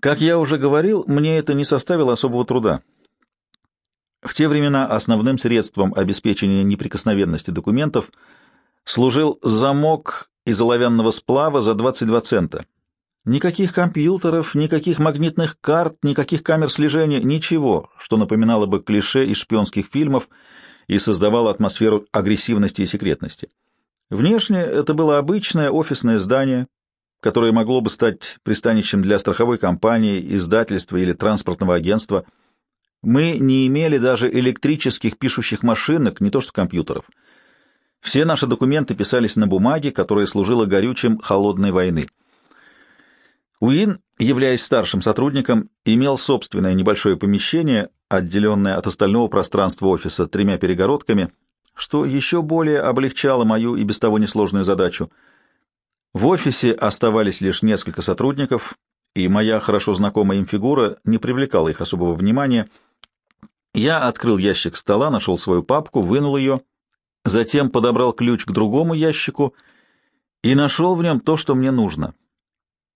Как я уже говорил, мне это не составило особого труда. В те времена основным средством обеспечения неприкосновенности документов служил замок из оловянного сплава за 22 цента. Никаких компьютеров, никаких магнитных карт, никаких камер слежения, ничего, что напоминало бы клише из шпионских фильмов и создавало атмосферу агрессивности и секретности. Внешне это было обычное офисное здание, которое могло бы стать пристанищем для страховой компании, издательства или транспортного агентства. Мы не имели даже электрических пишущих машинок, не то что компьютеров. Все наши документы писались на бумаге, которая служила горючим холодной войны. Уин, являясь старшим сотрудником, имел собственное небольшое помещение, отделенное от остального пространства офиса тремя перегородками, что еще более облегчало мою и без того несложную задачу — в офисе оставались лишь несколько сотрудников, и моя хорошо знакомая им фигура не привлекала их особого внимания. Я открыл ящик стола, нашел свою папку, вынул ее, затем подобрал ключ к другому ящику и нашел в нем то, что мне нужно.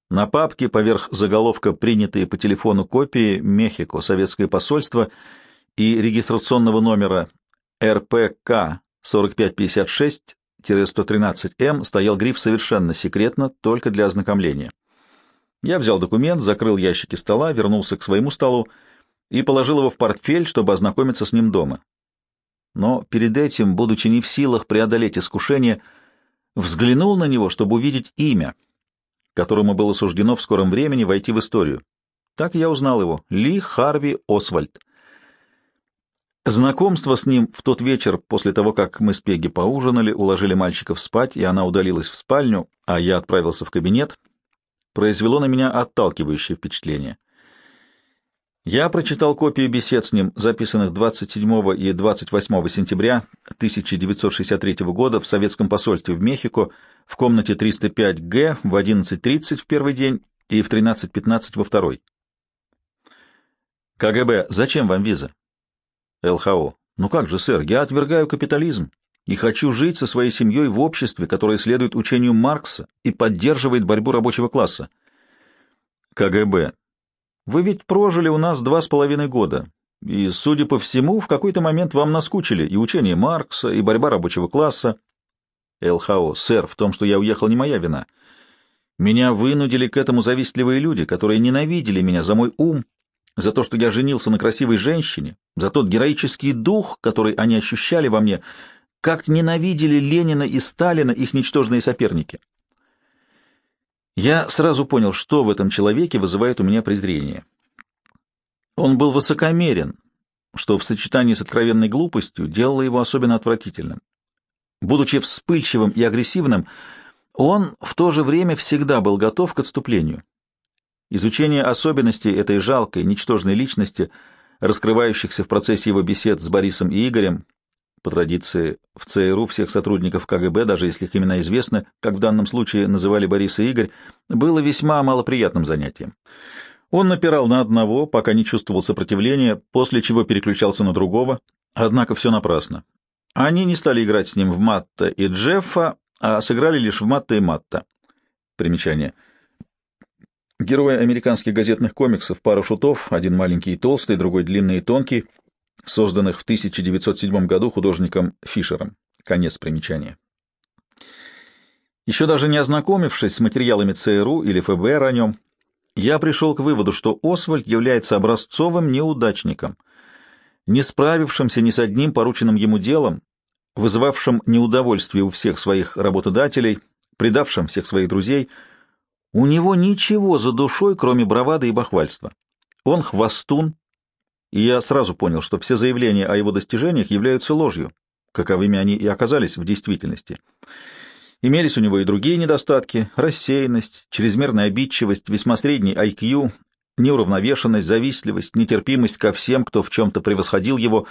На папке поверх заголовка принятые по телефону копии Мехико, советское посольство и регистрационного номера РПК 4556 113М стоял гриф «Совершенно секретно, только для ознакомления». Я взял документ, закрыл ящики стола, вернулся к своему столу и положил его в портфель, чтобы ознакомиться с ним дома. Но перед этим, будучи не в силах преодолеть искушение, взглянул на него, чтобы увидеть имя, которому было суждено в скором времени войти в историю. Так я узнал его — Ли Харви Освальд. Знакомство с ним в тот вечер, после того, как мы с Пегги поужинали, уложили мальчиков спать, и она удалилась в спальню, а я отправился в кабинет, произвело на меня отталкивающее впечатление. Я прочитал копии бесед с ним, записанных 27 и 28 сентября 1963 года в советском посольстве в Мехико в комнате 305Г в 11.30 в первый день и в 13.15 во второй. КГБ, зачем вам виза? ЛХО. Ну как же, сэр, я отвергаю капитализм и хочу жить со своей семьей в обществе, которое следует учению Маркса и поддерживает борьбу рабочего класса. КГБ. Вы ведь прожили у нас два с половиной года, и, судя по всему, в какой-то момент вам наскучили и учение Маркса, и борьба рабочего класса. ЛХО. Сэр, в том, что я уехал, не моя вина. Меня вынудили к этому завистливые люди, которые ненавидели меня за мой ум за то, что я женился на красивой женщине, за тот героический дух, который они ощущали во мне, как ненавидели Ленина и Сталина их ничтожные соперники. Я сразу понял, что в этом человеке вызывает у меня презрение. Он был высокомерен, что в сочетании с откровенной глупостью делало его особенно отвратительным. Будучи вспыльчивым и агрессивным, он в то же время всегда был готов к отступлению. Изучение особенностей этой жалкой, ничтожной личности, раскрывающихся в процессе его бесед с Борисом и Игорем, по традиции в ЦРУ всех сотрудников КГБ, даже если их имена известны, как в данном случае называли Борис и Игорь, было весьма малоприятным занятием. Он напирал на одного, пока не чувствовал сопротивления, после чего переключался на другого, однако все напрасно. Они не стали играть с ним в Матта и Джеффа, а сыграли лишь в Матта и Матта. Примечание — Герои американских газетных комиксов «Пара шутов», один маленький и толстый, другой длинный и тонкий, созданных в 1907 году художником Фишером. Конец примечания. Еще даже не ознакомившись с материалами ЦРУ или ФБР о нем, я пришел к выводу, что Освальд является образцовым неудачником, не справившимся ни с одним порученным ему делом, вызывавшим неудовольствие у всех своих работодателей, предавшим всех своих друзей — у него ничего за душой, кроме бравады и бахвальства. Он хвостун, и я сразу понял, что все заявления о его достижениях являются ложью, каковыми они и оказались в действительности. Имелись у него и другие недостатки — рассеянность, чрезмерная обидчивость, весьма средний IQ, неуравновешенность, завистливость, нетерпимость ко всем, кто в чем-то превосходил его.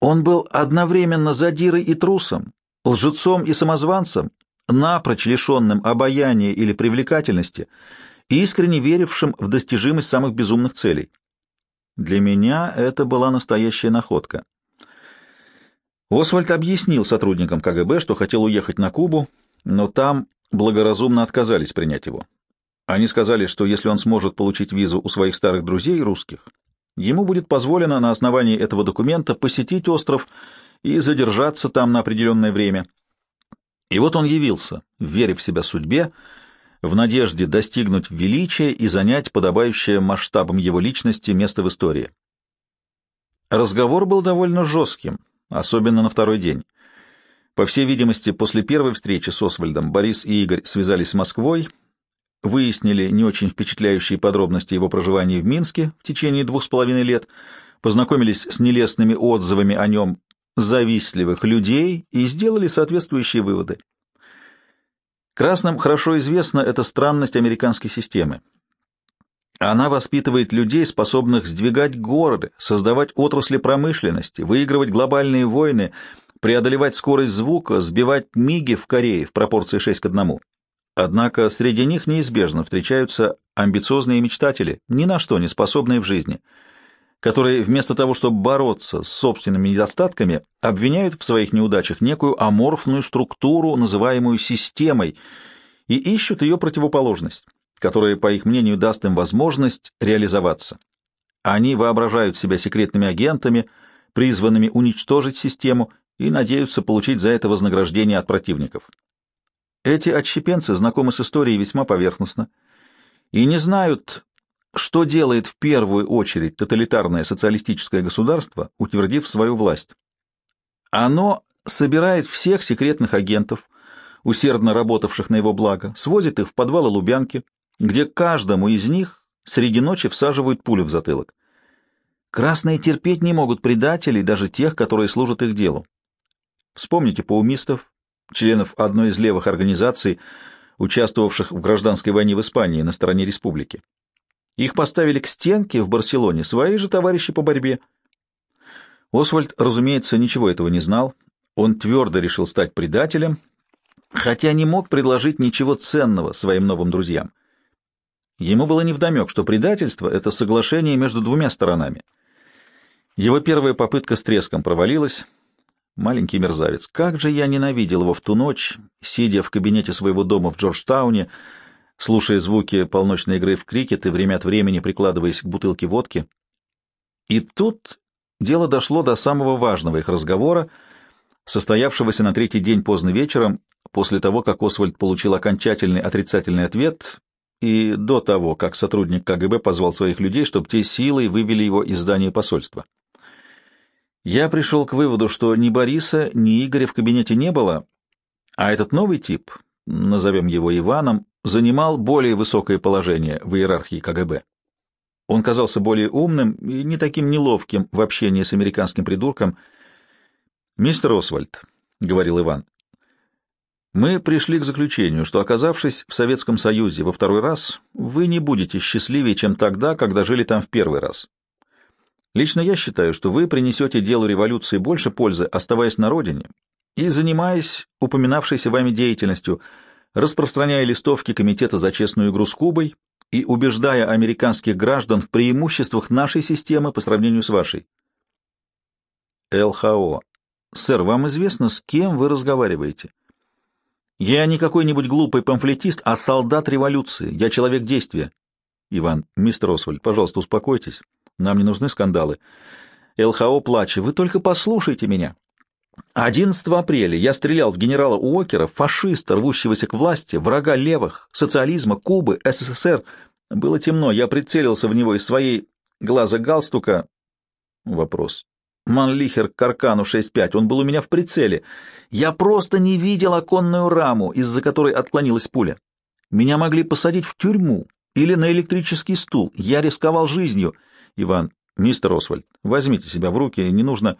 Он был одновременно задирой и трусом, лжецом и самозванцем, напрочь лишенным обаяния или привлекательности, искренне верившим в достижимость самых безумных целей. Для меня это была настоящая находка. Освальд объяснил сотрудникам КГБ, что хотел уехать на Кубу, но там благоразумно отказались принять его. Они сказали, что если он сможет получить визу у своих старых друзей русских, ему будет позволено на основании этого документа посетить остров и задержаться там на определенное время. И вот он явился, веря в себя судьбе, в надежде достигнуть величия и занять подобающее масштабом его личности место в истории. Разговор был довольно жестким, особенно на второй день. По всей видимости, после первой встречи с Освальдом Борис и Игорь связались с Москвой, выяснили не очень впечатляющие подробности его проживания в Минске в течение двух с половиной лет, познакомились с нелестными отзывами о нем завистливых людей и сделали соответствующие выводы. Красным хорошо известна эта странность американской системы. Она воспитывает людей, способных сдвигать города, создавать отрасли промышленности, выигрывать глобальные войны, преодолевать скорость звука, сбивать миги в Корее в пропорции 6 к 1. Однако среди них неизбежно встречаются амбициозные мечтатели, ни на что не способные в жизни, которые вместо того, чтобы бороться с собственными недостатками, обвиняют в своих неудачах некую аморфную структуру, называемую системой, и ищут ее противоположность, которая, по их мнению, даст им возможность реализоваться. Они воображают себя секретными агентами, призванными уничтожить систему, и надеются получить за это вознаграждение от противников. Эти отщепенцы знакомы с историей весьма поверхностно и не знают, что делает в первую очередь тоталитарное социалистическое государство, утвердив свою власть. Оно собирает всех секретных агентов, усердно работавших на его благо, свозит их в подвалы Лубянки, где каждому из них среди ночи всаживают пулю в затылок. Красные терпеть не могут предателей, даже тех, которые служат их делу. Вспомните паумистов, членов одной из левых организаций, участвовавших в гражданской войне в Испании на стороне республики. Их поставили к стенке в Барселоне свои же товарищи по борьбе. Освальд, разумеется, ничего этого не знал. Он твердо решил стать предателем, хотя не мог предложить ничего ценного своим новым друзьям. Ему было невдомек, что предательство — это соглашение между двумя сторонами. Его первая попытка с треском провалилась — Маленький мерзавец. Как же я ненавидел его в ту ночь, сидя в кабинете своего дома в Джорджтауне, слушая звуки полночной игры в крикет и время от времени прикладываясь к бутылке водки. И тут дело дошло до самого важного их разговора, состоявшегося на третий день поздно вечером, после того, как Освальд получил окончательный отрицательный ответ и до того, как сотрудник КГБ позвал своих людей, чтобы те силой вывели его из здания посольства. Я пришел к выводу, что ни Бориса, ни Игоря в кабинете не было, а этот новый тип, назовем его Иваном, занимал более высокое положение в иерархии КГБ. Он казался более умным и не таким неловким в общении с американским придурком. «Мистер Освальд», — говорил Иван, — «мы пришли к заключению, что, оказавшись в Советском Союзе во второй раз, вы не будете счастливее, чем тогда, когда жили там в первый раз. Лично я считаю, что вы принесете делу революции больше пользы, оставаясь на родине и занимаясь упоминавшейся вами деятельностью, распространяя листовки Комитета за честную игру с Кубой и убеждая американских граждан в преимуществах нашей системы по сравнению с вашей. ЛХО. Сэр, вам известно, с кем вы разговариваете? Я не какой-нибудь глупый памфлетист, а солдат революции. Я человек действия. Иван, мистер Освальд, пожалуйста, успокойтесь. Нам не нужны скандалы. ЛХО плачет. Вы только послушайте меня. 11 апреля я стрелял в генерала Уокера, фашиста, рвущегося к власти, врага левых, социализма, Кубы, СССР. Было темно, я прицелился в него из своей глаза галстука. Вопрос. Манлихер Каркану 6.5, он был у меня в прицеле. Я просто не видел оконную раму, из-за которой отклонилась пуля. Меня могли посадить в тюрьму или на электрический стул. Я рисковал жизнью. Иван, мистер Освальд, возьмите себя в руки, не нужно...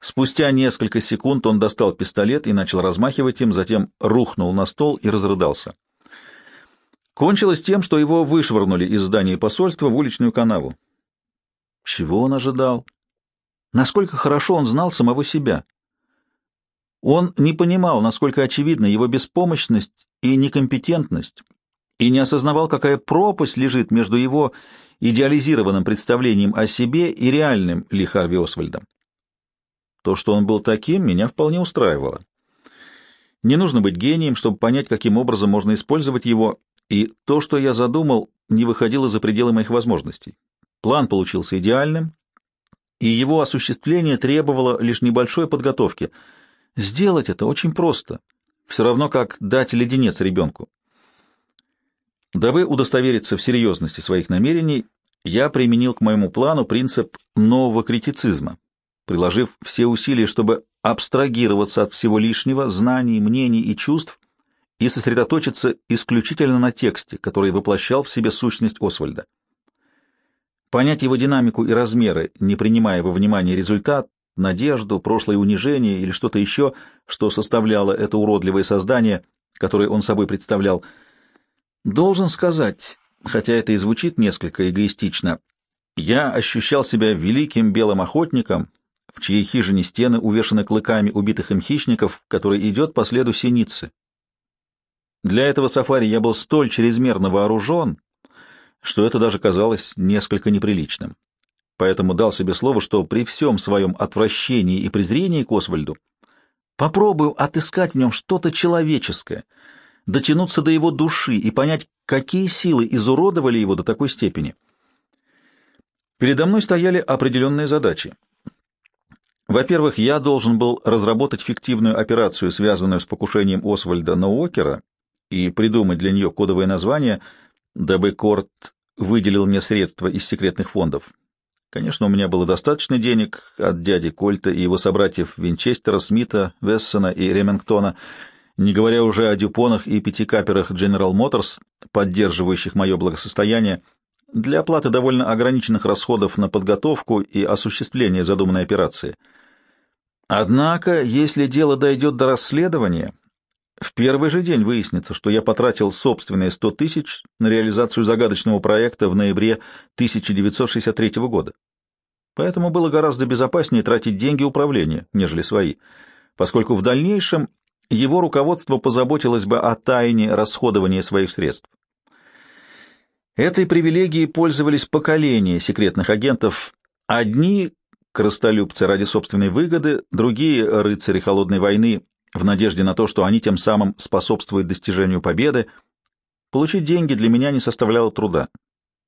Спустя несколько секунд он достал пистолет и начал размахивать им, затем рухнул на стол и разрыдался. Кончилось тем, что его вышвырнули из здания посольства в уличную канаву. Чего он ожидал? Насколько хорошо он знал самого себя? Он не понимал, насколько очевидна его беспомощность и некомпетентность, и не осознавал, какая пропасть лежит между его идеализированным представлением о себе и реальным Ли Харви Освальдом. То, что он был таким, меня вполне устраивало. Не нужно быть гением, чтобы понять, каким образом можно использовать его, и то, что я задумал, не выходило за пределы моих возможностей. План получился идеальным, и его осуществление требовало лишь небольшой подготовки. Сделать это очень просто, все равно как дать леденец ребенку. Дабы удостовериться в серьезности своих намерений, я применил к моему плану принцип нового критицизма, приложив все усилия, чтобы абстрагироваться от всего лишнего, знаний, мнений и чувств, и сосредоточиться исключительно на тексте, который воплощал в себе сущность Освальда. Понять его динамику и размеры, не принимая во внимание результат, надежду, прошлое унижение или что-то еще, что составляло это уродливое создание, которое он собой представлял, должен сказать, хотя это и звучит несколько эгоистично, я ощущал себя великим белым охотником, в чьей хижине стены увешаны клыками убитых им хищников, который идет по следу синицы. Для этого сафари я был столь чрезмерно вооружен, что это даже казалось несколько неприличным. Поэтому дал себе слово, что при всем своем отвращении и презрении к Освальду попробую отыскать в нем что-то человеческое, дотянуться до его души и понять, какие силы изуродовали его до такой степени. Передо мной стояли определенные задачи. Во-первых, я должен был разработать фиктивную операцию, связанную с покушением Освальда на Уокера, и придумать для нее кодовое название, дабы Корт выделил мне средства из секретных фондов. Конечно, у меня было достаточно денег от дяди Кольта и его собратьев Винчестера, Смита, Вессона и Ремингтона, не говоря уже о дюпонах и пятикаперах General Motors, поддерживающих мое благосостояние, для оплаты довольно ограниченных расходов на подготовку и осуществление задуманной операции. Однако, если дело дойдет до расследования, в первый же день выяснится, что я потратил собственные 100 тысяч на реализацию загадочного проекта в ноябре 1963 года. Поэтому было гораздо безопаснее тратить деньги управления, нежели свои, поскольку в дальнейшем его руководство позаботилось бы о тайне расходования своих средств. Этой привилегией пользовались поколения секретных агентов. Одни — крыстолюбцы ради собственной выгоды, другие — рыцари холодной войны, в надежде на то, что они тем самым способствуют достижению победы. Получить деньги для меня не составляло труда.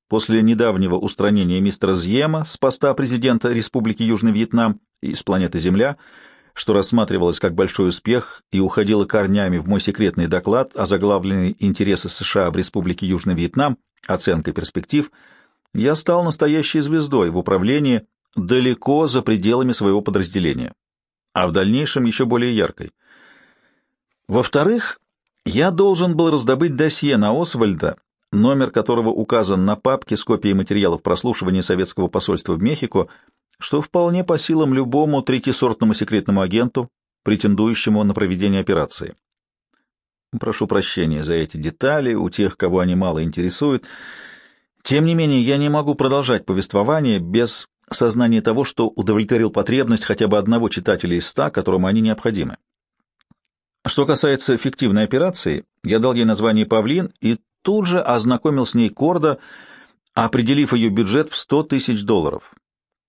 После недавнего устранения мистера Зьема с поста президента Республики Южный Вьетнам и с планеты Земля, что рассматривалось как большой успех и уходило корнями в мой секретный доклад о заглавленной «Интересы США в Республике Южный Вьетнам. Оценка перспектив», я стал настоящей звездой в управлении далеко за пределами своего подразделения, а в дальнейшем еще более яркой. Во-вторых, я должен был раздобыть досье на Освальда, номер которого указан на папке с копией материалов прослушивания советского посольства в Мехико, что вполне по силам любому третьесортному секретному агенту, претендующему на проведение операции. Прошу прощения за эти детали у тех, кого они мало интересуют. Тем не менее, я не могу продолжать повествование без сознания того, что удовлетворил потребность хотя бы одного читателя из ста, которому они необходимы. Что касается фиктивной операции, я дал ей название «Павлин» и тут же ознакомил с ней Корда, определив ее бюджет в 100 тысяч долларов,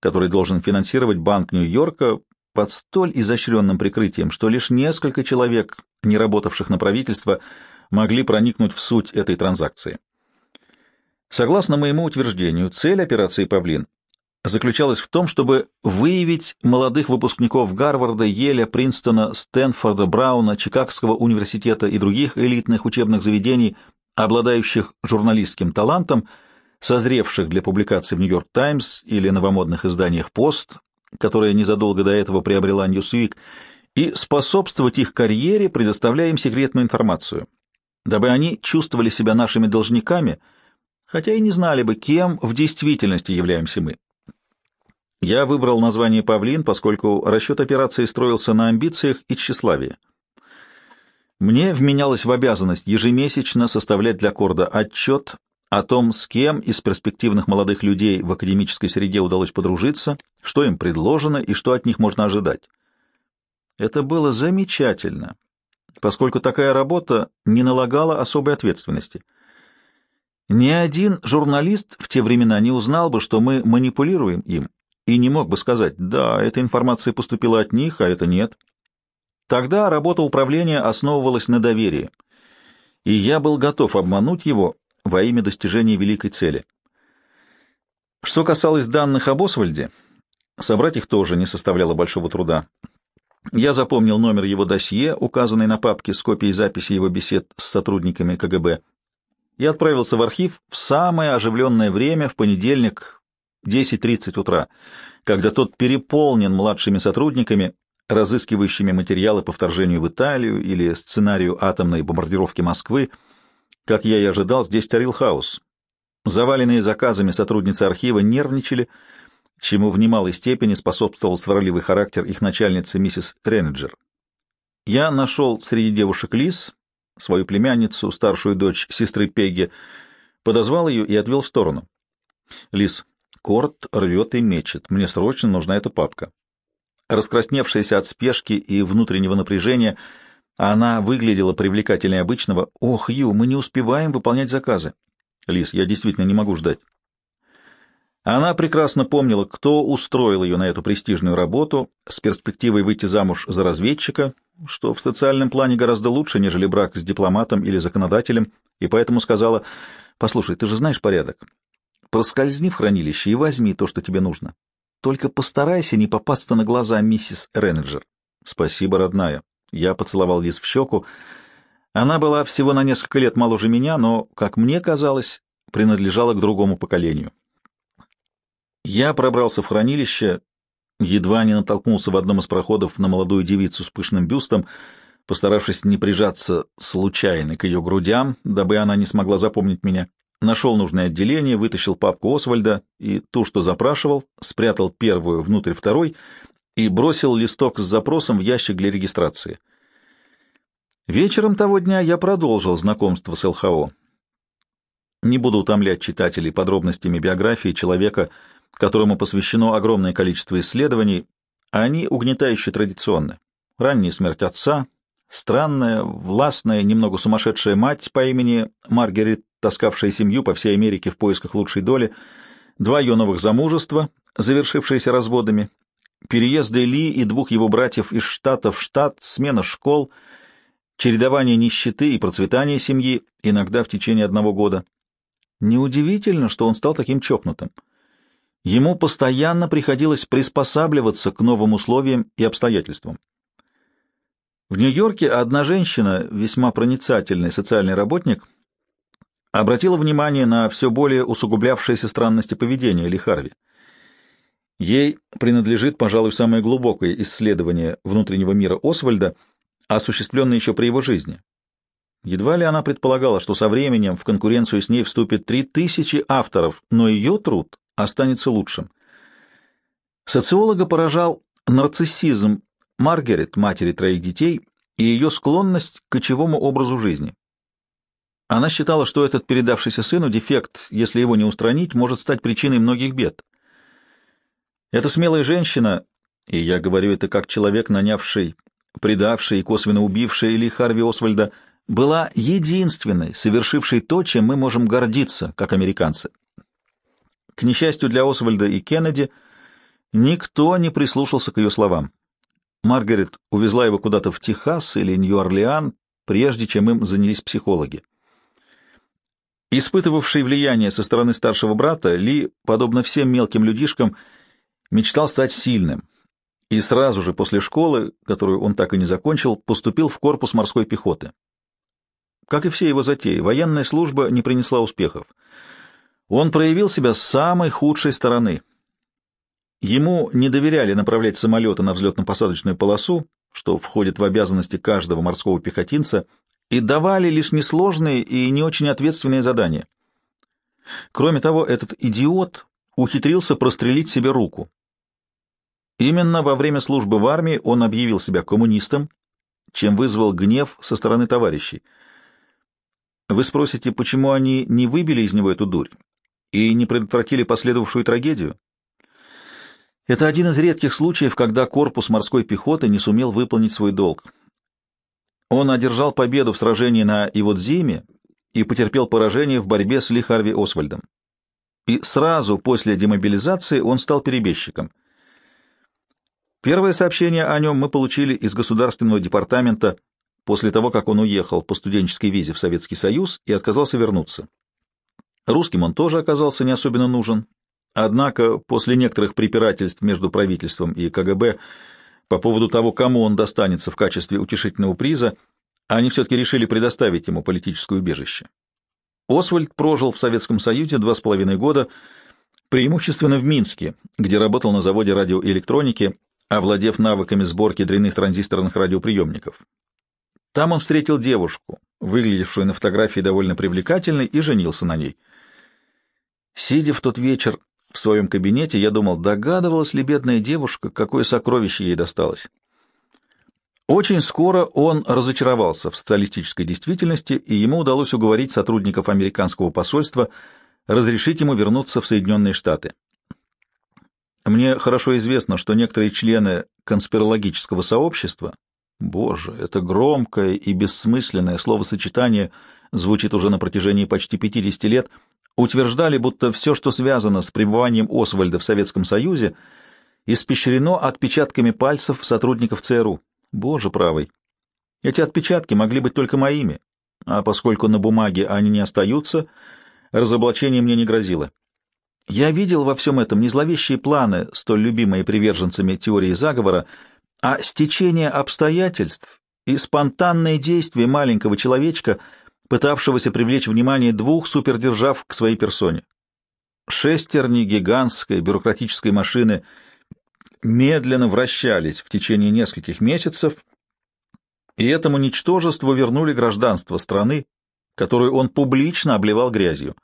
который должен финансировать Банк Нью-Йорка под столь изощренным прикрытием, что лишь несколько человек, не работавших на правительство, могли проникнуть в суть этой транзакции. Согласно моему утверждению, цель операции «Павлин» заключалась в том, чтобы выявить молодых выпускников Гарварда, Еля, Принстона, Стэнфорда, Брауна, Чикагского университета и других элитных учебных заведений, обладающих журналистским талантом, созревших для публикации в «Нью-Йорк Таймс» или новомодных изданиях «Пост», которая незадолго до этого приобрела «Ньюсвик», и способствовать их карьере, предоставляя им секретную информацию, дабы они чувствовали себя нашими должниками, хотя и не знали бы, кем в действительности являемся мы. Я выбрал название «Павлин», поскольку расчет операции строился на амбициях и тщеславии. Мне вменялось в обязанность ежемесячно составлять для Корда отчет о том, с кем из перспективных молодых людей в академической среде удалось подружиться, что им предложено и что от них можно ожидать. Это было замечательно, поскольку такая работа не налагала особой ответственности. Ни один журналист в те времена не узнал бы, что мы манипулируем им, и не мог бы сказать, да, эта информация поступила от них, а это нет. Тогда работа управления основывалась на доверии, и я был готов обмануть его во имя достижения великой цели. Что касалось данных об Освальде, собрать их тоже не составляло большого труда. Я запомнил номер его досье, указанный на папке с копией записи его бесед с сотрудниками КГБ, и отправился в архив в самое оживленное время в понедельник 10.30 утра, когда тот переполнен младшими сотрудниками, разыскивающими материалы по вторжению в Италию или сценарию атомной бомбардировки Москвы. Как я и ожидал, здесь царил хаос. Заваленные заказами сотрудницы архива нервничали, чему в немалой степени способствовал сварливый характер их начальницы миссис Ренеджер. Я нашел среди девушек Лиз, свою племянницу, старшую дочь сестры Пегги, подозвал ее и отвел в сторону. «Лиз, Корт рвет и мечет. Мне срочно нужна эта папка». Раскрасневшаяся от спешки и внутреннего напряжения, она выглядела привлекательнее обычного. «Ох, Ю, мы не успеваем выполнять заказы». «Лиз, я действительно не могу ждать». Она прекрасно помнила, кто устроил ее на эту престижную работу с перспективой выйти замуж за разведчика, что в социальном плане гораздо лучше, нежели брак с дипломатом или законодателем, и поэтому сказала, «Послушай, ты же знаешь порядок. Проскользни в хранилище и возьми то, что тебе нужно. Только постарайся не попасться на глаза миссис Ренеджер». «Спасибо, родная». Я поцеловал Лиз в щеку. Она была всего на несколько лет моложе меня, но, как мне казалось, принадлежала к другому поколению. Я пробрался в хранилище, едва не натолкнулся в одном из проходов на молодую девицу с пышным бюстом, постаравшись не прижаться случайно к ее грудям, дабы она не смогла запомнить меня. Нашел нужное отделение, вытащил папку Освальда и ту, что запрашивал, спрятал первую внутрь второй и бросил листок с запросом в ящик для регистрации. Вечером того дня я продолжил знакомство с ЛХО. Не буду утомлять читателей подробностями биографии человека, которому посвящено огромное количество исследований, а они угнетающе традиционны. Ранняя смерть отца, странная, властная, немного сумасшедшая мать по имени Маргарет, таскавшая семью по всей Америке в поисках лучшей доли, два ее новых замужества, завершившиеся разводами, переезды Ли и двух его братьев из штата в штат, смена школ, чередование нищеты и процветания семьи, иногда в течение одного года. Неудивительно, что он стал таким чокнутым. Ему постоянно приходилось приспосабливаться к новым условиям и обстоятельствам. В Нью-Йорке одна женщина, весьма проницательный социальный работник, обратила внимание на все более усугублявшиеся странности поведения Ли Харви. Ей принадлежит, пожалуй, самое глубокое исследование внутреннего мира Освальда, осуществленное еще при его жизни. Едва ли она предполагала, что со временем в конкуренцию с ней вступит три тысячи авторов, но ее труд останется лучшим. Социолога поражал нарциссизм Маргарет, матери троих детей, и ее склонность к кочевому образу жизни. Она считала, что этот передавшийся сыну дефект, если его не устранить, может стать причиной многих бед. Эта смелая женщина, и я говорю это как человек, нанявший, предавший и косвенно убивший Ли Харви Освальда, была единственной, совершившей то, чем мы можем гордиться, как американцы. К несчастью для Освальда и Кеннеди, никто не прислушался к ее словам. Маргарет увезла его куда-то в Техас или Нью-Орлеан, прежде чем им занялись психологи. Испытывавший влияние со стороны старшего брата, Ли, подобно всем мелким людишкам, мечтал стать сильным, и сразу же после школы, которую он так и не закончил, поступил в корпус морской пехоты. Как и все его затеи, военная служба не принесла успехов. Он проявил себя с самой худшей стороны. Ему не доверяли направлять самолеты на взлетно-посадочную полосу, что входит в обязанности каждого морского пехотинца, и давали лишь несложные и не очень ответственные задания. Кроме того, этот идиот ухитрился прострелить себе руку. Именно во время службы в армии он объявил себя коммунистом, чем вызвал гнев со стороны товарищей. Вы спросите, почему они не выбили из него эту дурь? и не предотвратили последовавшую трагедию? Это один из редких случаев, когда корпус морской пехоты не сумел выполнить свой долг. Он одержал победу в сражении на Иводзиме и потерпел поражение в борьбе с Ли Харви Освальдом. И сразу после демобилизации он стал перебежчиком. Первое сообщение о нем мы получили из Государственного департамента после того, как он уехал по студенческой визе в Советский Союз и отказался вернуться. Русским он тоже оказался не особенно нужен, однако после некоторых препирательств между правительством и КГБ по поводу того, кому он достанется в качестве утешительного приза, они все-таки решили предоставить ему политическое убежище. Освальд прожил в Советском Союзе два с половиной года, преимущественно в Минске, где работал на заводе радиоэлектроники, овладев навыками сборки дрянных транзисторных радиоприемников. Там он встретил девушку, выглядевшую на фотографии довольно привлекательной, и женился на ней. Сидя в тот вечер в своем кабинете, я думал, догадывалась ли бедная девушка, какое сокровище ей досталось. Очень скоро он разочаровался в социалистической действительности, и ему удалось уговорить сотрудников американского посольства разрешить ему вернуться в Соединенные Штаты. Мне хорошо известно, что некоторые члены конспирологического сообщества, боже, это громкое и бессмысленное словосочетание звучит уже на протяжении почти 50 лет, утверждали, будто все, что связано с пребыванием Освальда в Советском Союзе, испещрено отпечатками пальцев сотрудников ЦРУ. Боже правый! Эти отпечатки могли быть только моими, а поскольку на бумаге они не остаются, разоблачение мне не грозило. Я видел во всем этом не зловещие планы, столь любимые приверженцами теории заговора, а стечение обстоятельств и спонтанные действия маленького человечка, пытавшегося привлечь внимание двух супердержав к своей персоне. Шестерни гигантской бюрократической машины — медленно вращались в течение нескольких месяцев, и этому ничтожеству вернули гражданство страны, которую он публично обливал грязью.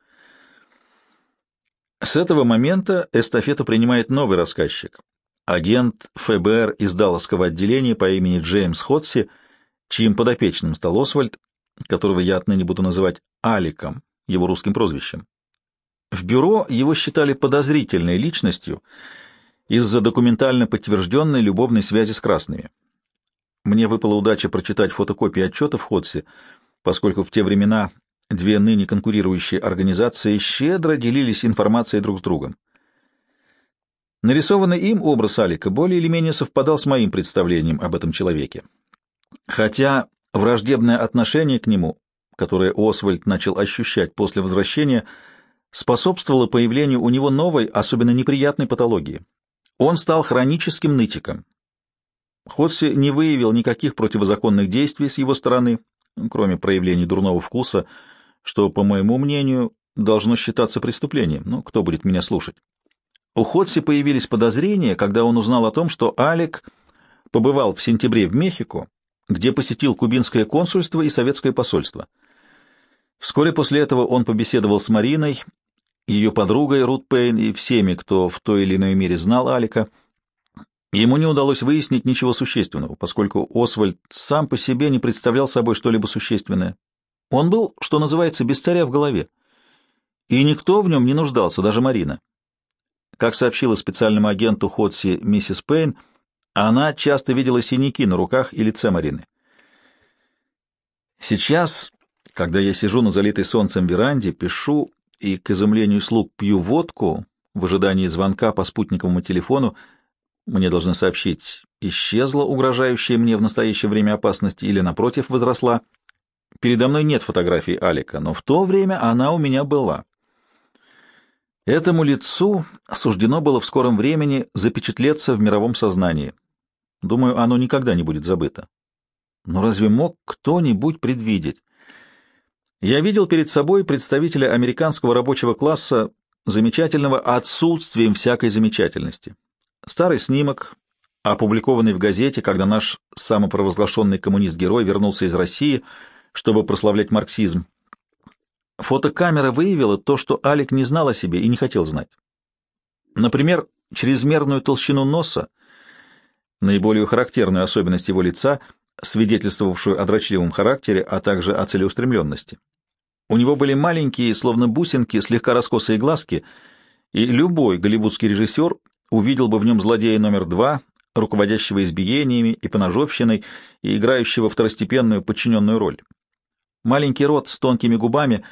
С этого момента эстафету принимает новый рассказчик, агент ФБР из Далласского отделения по имени Джеймс Ходси, чьим подопечным стал Освальд, которого я отныне буду называть Аликом, его русским прозвищем. В бюро его считали подозрительной личностью — из-за документально подтвержденной любовной связи с красными. Мне выпала удача прочитать фотокопии в Ходсе, поскольку в те времена две ныне конкурирующие организации щедро делились информацией друг с другом. Нарисованный им образ Алика более или менее совпадал с моим представлением об этом человеке. Хотя враждебное отношение к нему, которое Освальд начал ощущать после возвращения, способствовало появлению у него новой, особенно неприятной патологии он стал хроническим нытиком. Ходси не выявил никаких противозаконных действий с его стороны, кроме проявлений дурного вкуса, что, по моему мнению, должно считаться преступлением. Ну, кто будет меня слушать? У Ходси появились подозрения, когда он узнал о том, что Алек побывал в сентябре в Мехико, где посетил кубинское консульство и советское посольство. Вскоре после этого он побеседовал с Мариной ее подругой Рут Пейн и всеми, кто в той или иной мере знал Алика. Ему не удалось выяснить ничего существенного, поскольку Освальд сам по себе не представлял собой что-либо существенное. Он был, что называется, без царя в голове. И никто в нем не нуждался, даже Марина. Как сообщила специальному агенту Ходси миссис Пейн, она часто видела синяки на руках и лице Марины. Сейчас, когда я сижу на залитой солнцем веранде, пишу и, к изумлению слуг, пью водку в ожидании звонка по спутниковому телефону, мне должны сообщить, исчезла угрожающая мне в настоящее время опасность или, напротив, возросла. Передо мной нет фотографии Алика, но в то время она у меня была. Этому лицу суждено было в скором времени запечатлеться в мировом сознании. Думаю, оно никогда не будет забыто. Но разве мог кто-нибудь предвидеть? Я видел перед собой представителя американского рабочего класса, замечательного отсутствием всякой замечательности. Старый снимок, опубликованный в газете, когда наш самопровозглашенный коммунист-герой вернулся из России, чтобы прославлять марксизм. Фотокамера выявила то, что Алик не знал о себе и не хотел знать. Например, чрезмерную толщину носа, наиболее характерную особенность его лица, свидетельствовавшую о дрочливом характере, а также о целеустремленности. У него были маленькие, словно бусинки, слегка раскосые глазки, и любой голливудский режиссер увидел бы в нем злодея номер два, руководящего избиениями и поножовщиной, и играющего второстепенную подчиненную роль. Маленький рот с тонкими губами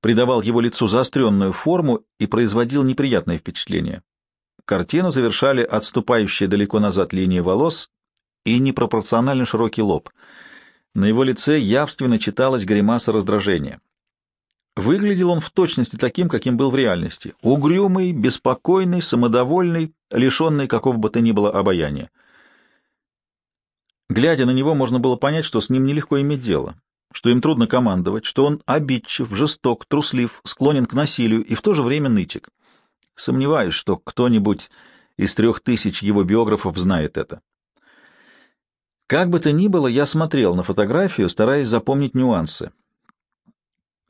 придавал его лицу заостренную форму и производил неприятное впечатление. Картину завершали отступающие далеко назад линии волос и непропорционально широкий лоб. На его лице явственно читалась гримаса раздражения. Выглядел он в точности таким, каким был в реальности. Угрюмый, беспокойный, самодовольный, лишенный какого бы то ни было обаяния. Глядя на него, можно было понять, что с ним нелегко иметь дело, что им трудно командовать, что он обидчив, жесток, труслив, склонен к насилию и в то же время нытик. Сомневаюсь, что кто-нибудь из трех тысяч его биографов знает это. Как бы то ни было, я смотрел на фотографию, стараясь запомнить нюансы.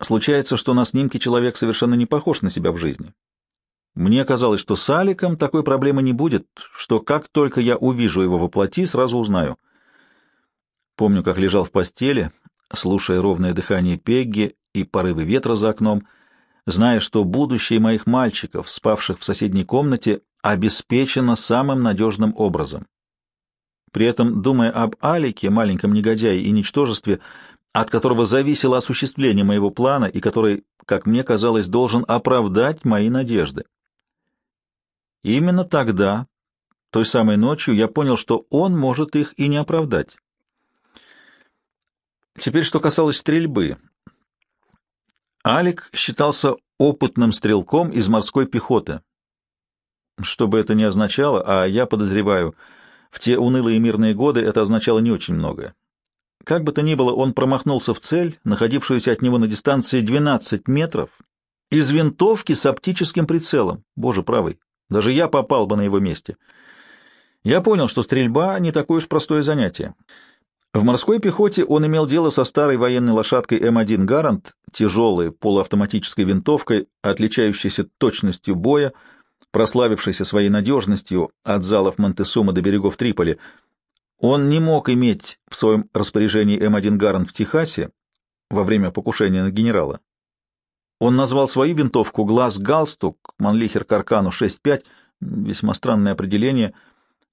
Случается, что на снимке человек совершенно не похож на себя в жизни. Мне казалось, что с Аликом такой проблемы не будет, что как только я увижу его воплоти, сразу узнаю. Помню, как лежал в постели, слушая ровное дыхание Пегги и порывы ветра за окном, зная, что будущее моих мальчиков, спавших в соседней комнате, обеспечено самым надежным образом. При этом, думая об Алике, маленьком негодяе и ничтожестве, от которого зависело осуществление моего плана и который, как мне казалось, должен оправдать мои надежды. именно тогда, той самой ночью, я понял, что он может их и не оправдать. Теперь, что касалось стрельбы. Алик считался опытным стрелком из морской пехоты. Что бы это ни означало, а я подозреваю, в те унылые мирные годы это означало не очень многое. Как бы то ни было, он промахнулся в цель, находившуюся от него на дистанции 12 метров, из винтовки с оптическим прицелом. Боже правый, даже я попал бы на его месте. Я понял, что стрельба не такое уж простое занятие. В морской пехоте он имел дело со старой военной лошадкой М1 «Гарант», тяжелой полуавтоматической винтовкой, отличающейся точностью боя, прославившейся своей надежностью от залов Монтесума до берегов Триполи. Он не мог иметь в своем распоряжении М1 «Гарант» в Техасе во время покушения на генерала. Он назвал свою винтовку «Глаз-галстук» Манлихер Каркану 6.5, весьма странное определение,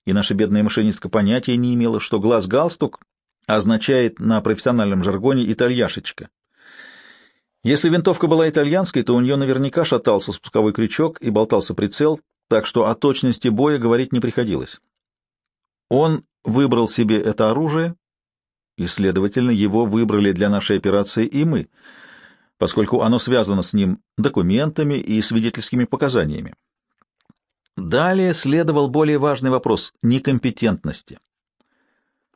и наша бедная машинистка понятия не имела, что «глаз-галстук» означает на профессиональном жаргоне «итальяшечка». Если винтовка была итальянской, то у нее наверняка шатался спусковой крючок и болтался прицел, так что о точности боя говорить не приходилось. Он выбрал себе это оружие, и, следовательно, его выбрали для нашей операции и мы, поскольку оно связано с ним документами и свидетельскими показаниями. Далее следовал более важный вопрос — некомпетентности.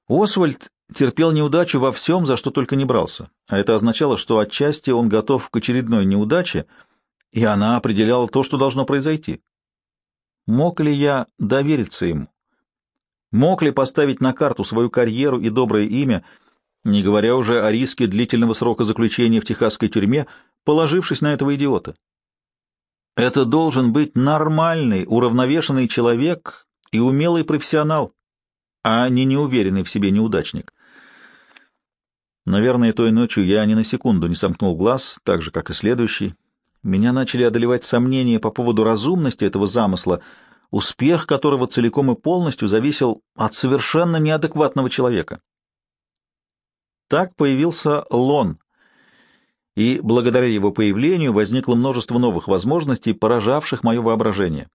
Освальд терпел неудачу во всем, за что только не брался, а это означало, что отчасти он готов к очередной неудаче, и она определяла то, что должно произойти. Мог ли я довериться ему? Мог ли поставить на карту свою карьеру и доброе имя, не говоря уже о риске длительного срока заключения в техасской тюрьме, положившись на этого идиота? Это должен быть нормальный, уравновешенный человек и умелый профессионал, а не неуверенный в себе неудачник. Наверное, той ночью я ни на секунду не сомкнул глаз, так же, как и следующий. Меня начали одолевать сомнения по поводу разумности этого замысла, успех которого целиком и полностью зависел от совершенно неадекватного человека. Так появился Лон, и благодаря его появлению возникло множество новых возможностей, поражавших мое воображение.